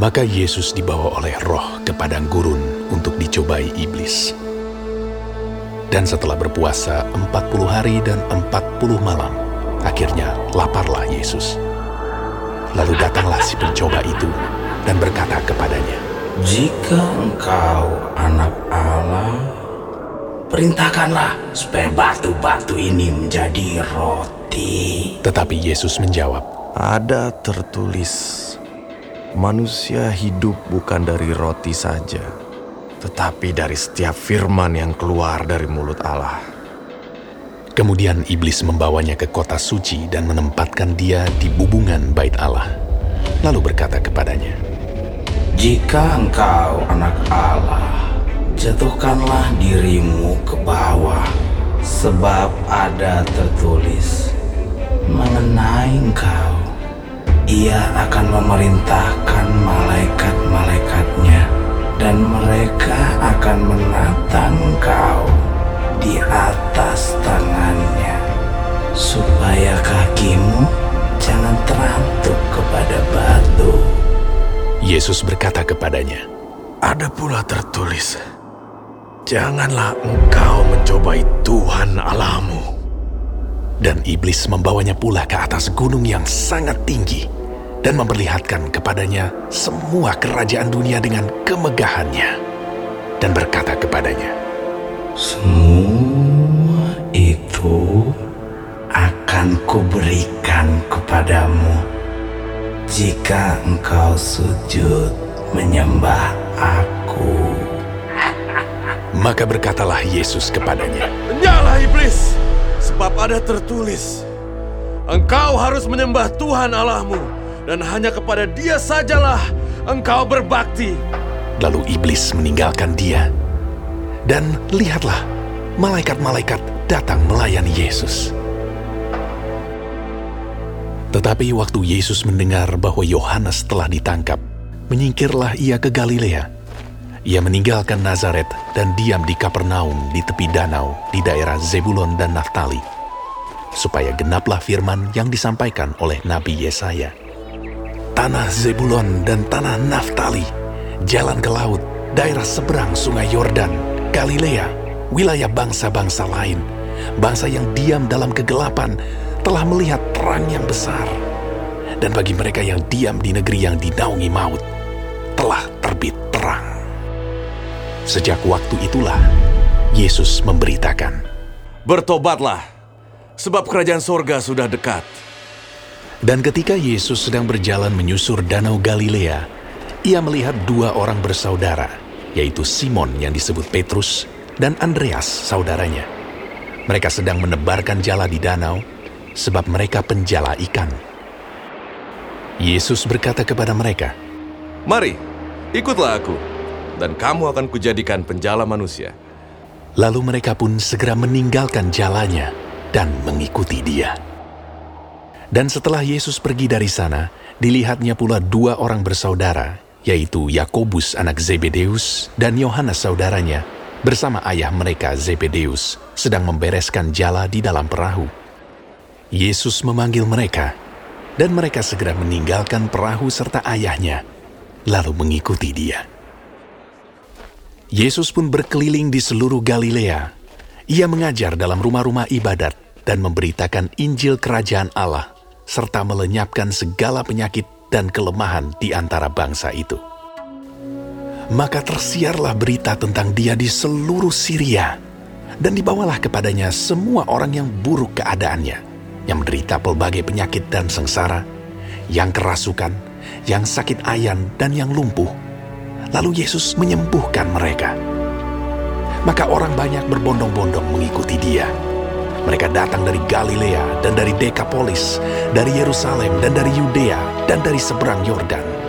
Maka Yesus dibawa oleh roh ke padang gurun untuk dicobai iblis. Dan setelah berpuasa 40 hari dan 40 malam, akhirnya laparlah Yesus. Lalu datanglah si pencoba itu dan berkata kepadanya, Jika engkau anak Allah, perintahkanlah supaya batu-batu ini menjadi roti. Tetapi Yesus menjawab, Ada tertulis, manusia hidup bukan dari roti saja, tetapi dari setiap firman yang keluar dari mulut Allah. Kemudian iblis membawanya ke kota suci dan menempatkan dia di bubungan bait Allah. Lalu berkata kepadanya, Jika engkau anak Allah, jatuhkanlah dirimu ke bawah, sebab ada tertulis mengenai engkau. Ia akan memerintahkan malaikat-malaikatnya, dan mereka akan menatang engkau di atas tangannya, supaya kakimu jangan terantuk kepada batu. Yesus berkata kepadanya, Ada pula tertulis, Janganlah engkau mencobai Tuhan Allahmu. Dan iblis membawanya pula ke atas gunung yang sangat tinggi dan memperlihatkan kepadanya semua kerajaan dunia dengan kemegahannya dan berkata kepadanya, Semua itu akan kuberikan kepadamu jika engkau sujud menyembah aku. Maka berkatalah Yesus kepadanya, Nyala iblis, sebab ada tertulis, Engkau harus menyembah Tuhan Allahmu, dan hanya kepada dia sajalah engkau berbakti. Lalu iblis meninggalkan dia. Dan lihatlah, malaikat-malaikat datang melayani Yesus. Tetapi waktu Yesus mendengar bahwa Yohanes telah ditangkap, menyingkirlah ia ke Galilea. Ia meninggalkan Nazaret dan diam di Kapernaum di tepi danau di daerah Zebulon dan Naftali, supaya genaplah firman yang disampaikan oleh Nabi Yesaya. Tanah Zebulon dan tanah Naftali, jalan ke laut, daerah seberang sungai Yordan, Galilea, wilayah bangsa-bangsa lain, bangsa yang diam dalam kegelapan, telah melihat terang yang besar. Dan bagi mereka yang diam di negeri yang dinaungi maut, telah terbit terang. Sejak waktu itulah, Yesus memberitakan, Bertobatlah, sebab kerajaan sorga sudah dekat. Dan ketika Yesus sedang berjalan menyusur danau Galilea, ia melihat dua orang bersaudara, yaitu Simon yang disebut Petrus dan Andreas saudaranya. Mereka sedang menebarkan jala di danau, sebab mereka penjala ikan. Yesus berkata kepada mereka, Mari, ikutlah aku, dan kamu akan kujadikan penjala manusia. lalu mereka pun segera meninggalkan jalannya dan mengikuti dia. Dan setelah Yesus pergi dari sana, dilihatnya pula dua orang bersaudara, yaitu Yakobus anak Zebedeus dan Yohanes saudaranya, bersama ayah mereka Zebedeus, sedang membereskan jala di dalam perahu. Yesus memanggil mereka, dan mereka segera meninggalkan perahu serta ayahnya, lalu mengikuti dia. Yesus pun berkeliling di seluruh Galilea. Ia mengajar dalam rumah-rumah ibadat dan memberitakan Injil Kerajaan Allah, serta melenyapkan segala penyakit dan kelemahan di antara bangsa itu. Maka tersiarlah berita tentang dia di seluruh Syria, dan dibawalah kepadanya semua orang yang buruk keadaannya, yang menderita pelbagai penyakit dan sengsara, yang kerasukan, yang sakit ayan, dan yang lumpuh. Lalu Yesus menyembuhkan mereka. Maka orang banyak berbondong-bondong mengikuti dia. Mereka datang dari Galilea dan dari Dekapolis, dari Yerusalem dan dari Yudea dan dari seberang Yordan